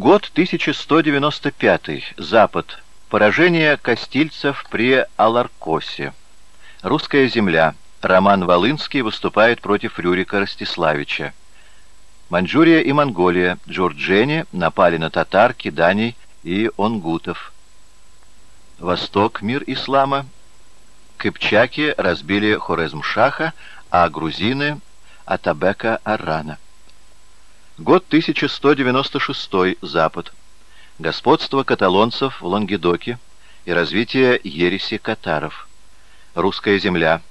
Год 1195. Запад. Поражение кастильцев при Аларкосе. Русская земля. Роман Волынский выступает против Рюрика Ростиславича. Маньчжурия и Монголия. Джорджени напали на татар, киданий и онгутов. Восток. Мир ислама. Кыпчаки разбили Хорезмшаха, а грузины — Атабека Аррана. Год 1196. Запад. Господство каталонцев в Лангедоке и развитие ереси катаров. Русская земля.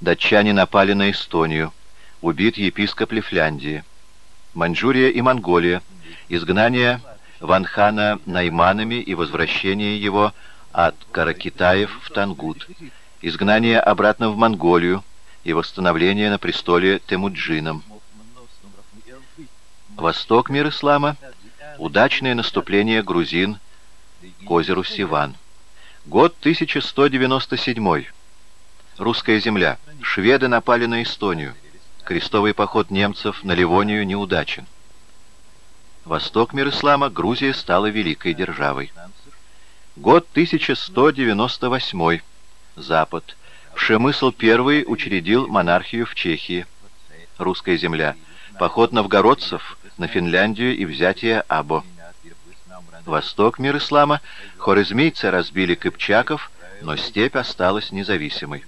Датчане напали на Эстонию. Убит епископ Лифляндии. Маньчжурия и Монголия. Изгнание Ванхана найманами и возвращение его от Каракитаев в Тангут. Изгнание обратно в Монголию и восстановление на престоле Темуджином. Восток мир ислама, удачное наступление грузин к озеру Сиван. Год 1197. Русская земля. Шведы напали на Эстонию. Крестовый поход немцев на Ливонию неудачен. Восток мир ислама, Грузия стала великой державой. Год 1198. Запад. Пшемысл I учредил монархию в Чехии. Русская земля. Поход новгородцев на Финляндию и взятие Або. Восток мир ислама, хорезмийцы разбили кыпчаков, но степь осталась независимой.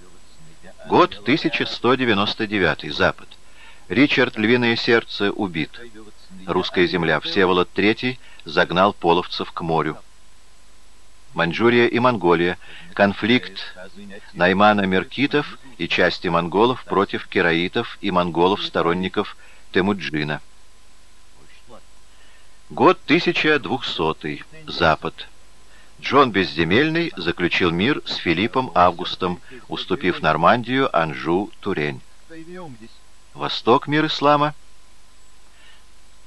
Год 1199, Запад. Ричард Львиное Сердце убит. Русская земля. Всеволод III загнал половцев к морю. Маньчжурия и Монголия. Конфликт Наймана-Меркитов и части монголов против кераитов и монголов-сторонников Темуджина. Год 1200. Запад. Джон Безземельный заключил мир с Филиппом Августом, уступив Нормандию, Анжу, Турень. Восток мир ислама.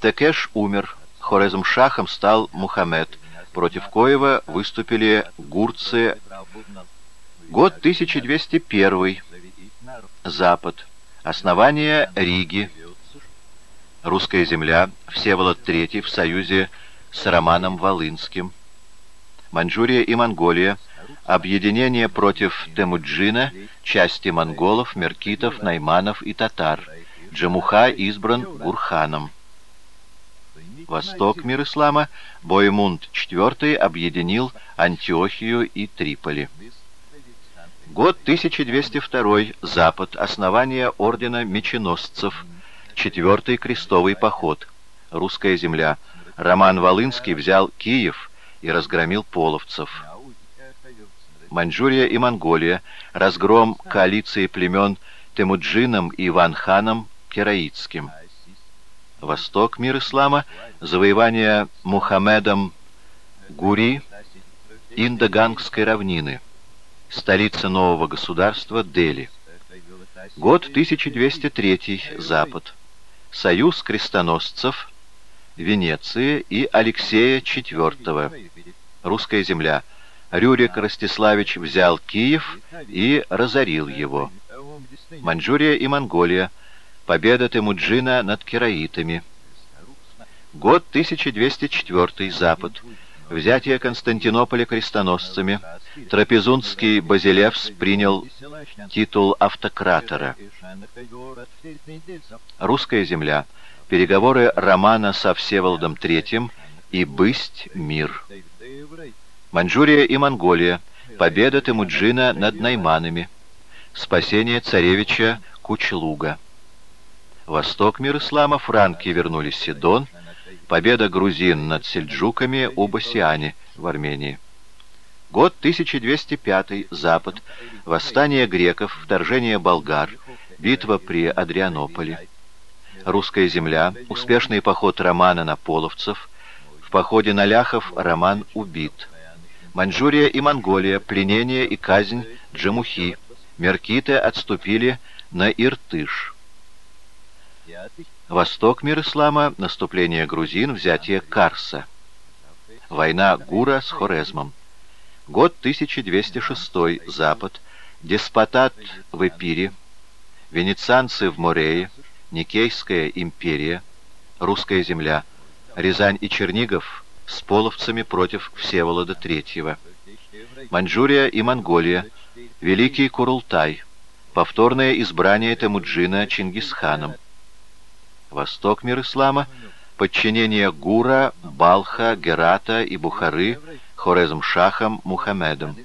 Текеш умер. Хорезм-шахом стал Мухаммед. Против коего выступили гурцы. Год 1201. Запад. Основание Риги. Русская земля, Всеволод III в союзе с Романом Волынским, Маньчжурия и Монголия, объединение против Темуджина, части монголов, меркитов, найманов и татар, Джамуха избран Гурханом. Восток мир ислама, Боемунд IV объединил Антиохию и Триполи. Год 1202, Запад, основание ордена меченосцев, Четвертый крестовый поход. Русская земля. Роман Волынский взял Киев и разгромил половцев. Маньчжурия и Монголия. Разгром коалиции племен Темуджином и Ванханом Кераитским. Восток мир ислама. Завоевание Мухаммедом Гури Индогангской равнины. Столица нового государства Дели. Год 1203. Запад союз крестоносцев Венеции и Алексея IV. Русская земля. Рюрик Ростиславич взял Киев и разорил его. Маньчжурия и Монголия. Победа Темуджина над кераитами. Год 1204. Запад. Взятие Константинополя крестоносцами. Трапезунский Базилевс принял титул автократора. Русская земля. Переговоры Романа со Всеволодом III и «Бысть мир». Маньчжурия и Монголия. Победа Темуджина над Найманами. Спасение царевича Кучлуга. Восток мир ислама. Франки вернули Сидон. Победа грузин над сельджуками у Басиане в Армении. Год 1205, Запад, восстание греков, вторжение болгар, битва при Адрианополе. Русская земля, успешный поход Романа на половцев, в походе на ляхов Роман убит. Маньчжурия и Монголия, пленение и казнь Джамухи, меркиты отступили на Иртыш. Восток мир ислама, наступление грузин, взятие Карса. Война Гура с Хорезмом. Год 1206, Запад, деспотат в Эпире, венецианцы в Морее, Никейская империя, русская земля, Рязань и Чернигов с половцами против Всеволода III. Маньчжурия и Монголия, Великий Курултай, повторное избрание Темуджина Чингисханом. Восток мир ислама, подчинение Гура, Балха, Герата и Бухары Хорезм-Шахом Мухаммедом.